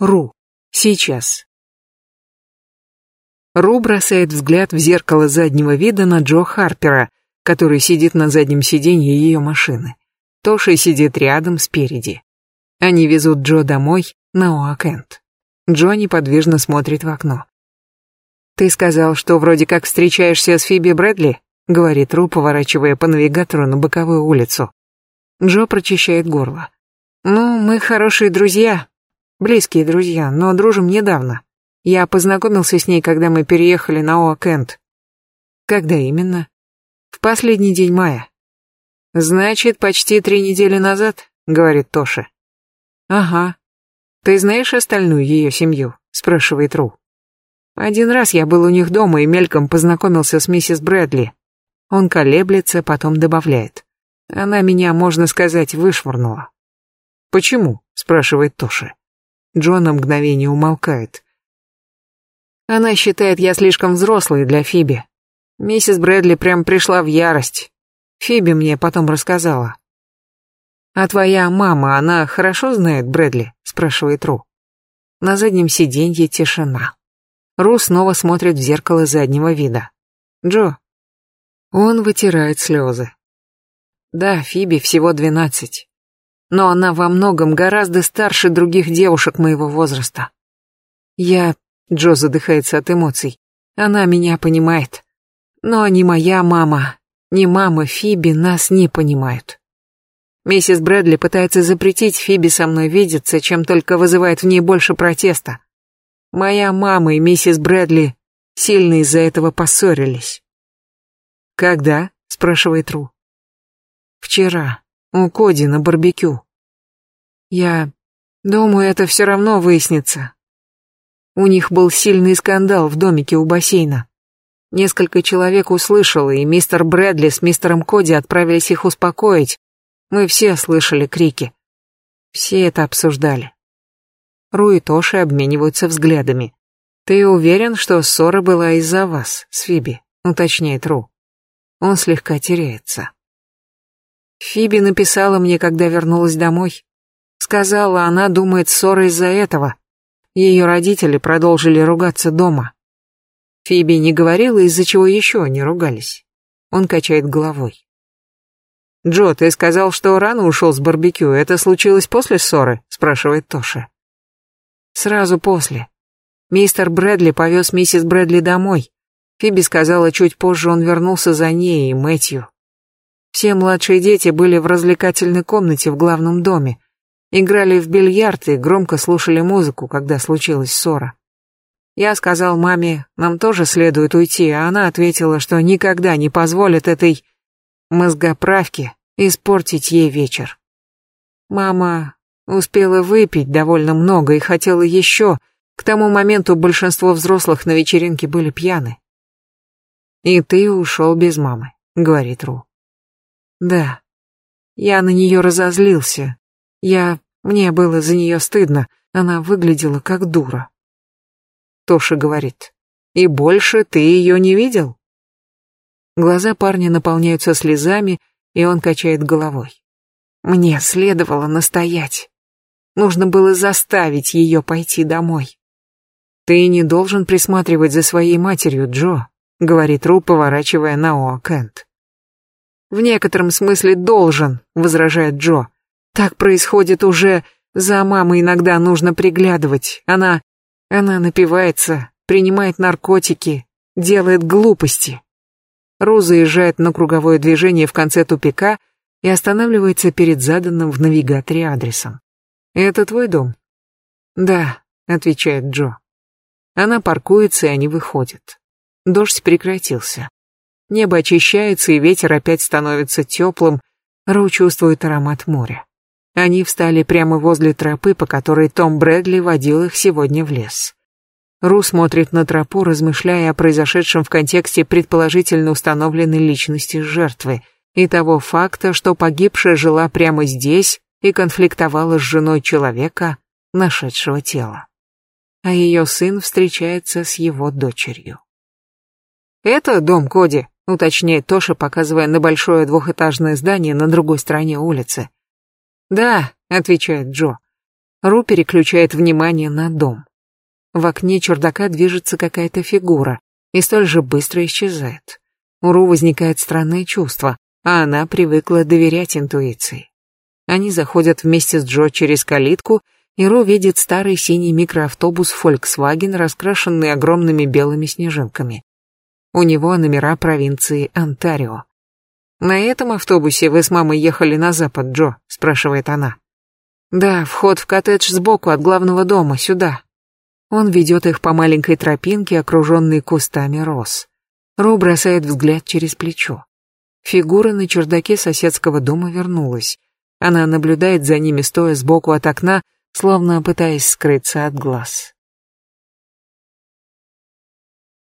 Ру. Сейчас. Ру бросает взгляд в зеркало заднего вида на Джо Харпера, который сидит на заднем сиденье ее машины. Тоша сидит рядом спереди. Они везут Джо домой на Оакент. Джо неподвижно смотрит в окно. «Ты сказал, что вроде как встречаешься с Фиби Брэдли?» — говорит Ру, поворачивая по навигатору на боковую улицу. Джо прочищает горло. «Ну, мы хорошие друзья, Близкие друзья, но дружим недавно. Я познакомился с ней, когда мы переехали на Оакент. Когда именно? В последний день мая. Значит, почти три недели назад, говорит Тоша. Ага. Ты знаешь остальную ее семью? спрашивает Ру. Один раз я был у них дома и мельком познакомился с миссис Брэдли. Он колеблется, потом добавляет. Она меня, можно сказать, вышвырнула. Почему? спрашивает Тоша. Джон на мгновение умолкает. Она считает, я слишком взрослый для Фиби. Миссис Брэдли прям пришла в ярость. Фиби мне потом рассказала. «А твоя мама, она хорошо знает Брэдли?» – спрашивает Ру. На заднем сиденье тишина. Ру снова смотрит в зеркало заднего вида. «Джо». Он вытирает слезы. «Да, Фиби всего двенадцать но она во многом гораздо старше других девушек моего возраста. Я... Джо задыхается от эмоций. Она меня понимает. Но ни моя мама, не мама Фиби нас не понимают. Миссис Брэдли пытается запретить Фиби со мной видеться, чем только вызывает в ней больше протеста. Моя мама и миссис Брэдли сильно из-за этого поссорились. «Когда?» — спрашивает Ру. «Вчера», у Коди на барбекю. Я думаю, это все равно выяснится. У них был сильный скандал в домике у бассейна. Несколько человек услышало, и мистер Брэдли с мистером Коди отправились их успокоить. Мы все слышали крики. Все это обсуждали. Ру и Тоши обмениваются взглядами. «Ты уверен, что ссора была из-за вас, с Фиби?» — уточняет Ру. Он слегка теряется. Фиби написала мне, когда вернулась домой. Сказала, она думает ссора из-за этого. Ее родители продолжили ругаться дома. Фиби не говорила, из-за чего еще они ругались. Он качает головой. «Джо, ты сказал, что рано ушел с барбекю. Это случилось после ссоры?» – спрашивает Тоша. «Сразу после. Мистер Брэдли повез миссис Брэдли домой. Фиби сказала, чуть позже он вернулся за ней и Мэтью. Все младшие дети были в развлекательной комнате в главном доме. Играли в бильярд и громко слушали музыку, когда случилась ссора. Я сказал маме, нам тоже следует уйти, а она ответила, что никогда не позволит этой мозгоправке испортить ей вечер. Мама успела выпить довольно много и хотела еще. К тому моменту большинство взрослых на вечеринке были пьяны. «И ты ушел без мамы», — говорит Ру. Да. Я на нее разозлился. Я... Мне было за нее стыдно. Она выглядела как дура. Тоша говорит. И больше ты ее не видел? Глаза парня наполняются слезами, и он качает головой. Мне следовало настоять. Нужно было заставить ее пойти домой. «Ты не должен присматривать за своей матерью, Джо», — говорит Ру, поворачивая на Оа Кент. В некотором смысле должен, возражает Джо. Так происходит уже. За мамой иногда нужно приглядывать. Она... Она напивается, принимает наркотики, делает глупости. Ру заезжает на круговое движение в конце тупика и останавливается перед заданным в навигаторе адресом. «Это твой дом?» «Да», — отвечает Джо. Она паркуется, и они выходят. Дождь прекратился. Небо очищается, и ветер опять становится теплым. Ру чувствует аромат моря. Они встали прямо возле тропы, по которой Том Брэдли водил их сегодня в лес. Ру смотрит на тропу, размышляя о произошедшем в контексте предположительно установленной личности жертвы и того факта, что погибшая жила прямо здесь и конфликтовала с женой человека, нашедшего тело. А ее сын встречается с его дочерью. «Это дом Коди», ну, уточняет Тоша, показывая на большое двухэтажное здание на другой стороне улицы. «Да», — отвечает Джо. Ру переключает внимание на дом. В окне чердака движется какая-то фигура и столь же быстро исчезает. У Ру возникает странное чувство, а она привыкла доверять интуиции. Они заходят вместе с Джо через калитку, и Ру видит старый синий микроавтобус Volkswagen, раскрашенный огромными белыми снежинками. У него номера провинции Онтарио. «На этом автобусе вы с мамой ехали на запад, Джо?» – спрашивает она. «Да, вход в коттедж сбоку от главного дома, сюда». Он ведет их по маленькой тропинке, окруженной кустами роз. Ро бросает взгляд через плечо. Фигура на чердаке соседского дома вернулась. Она наблюдает за ними, стоя сбоку от окна, словно пытаясь скрыться от глаз.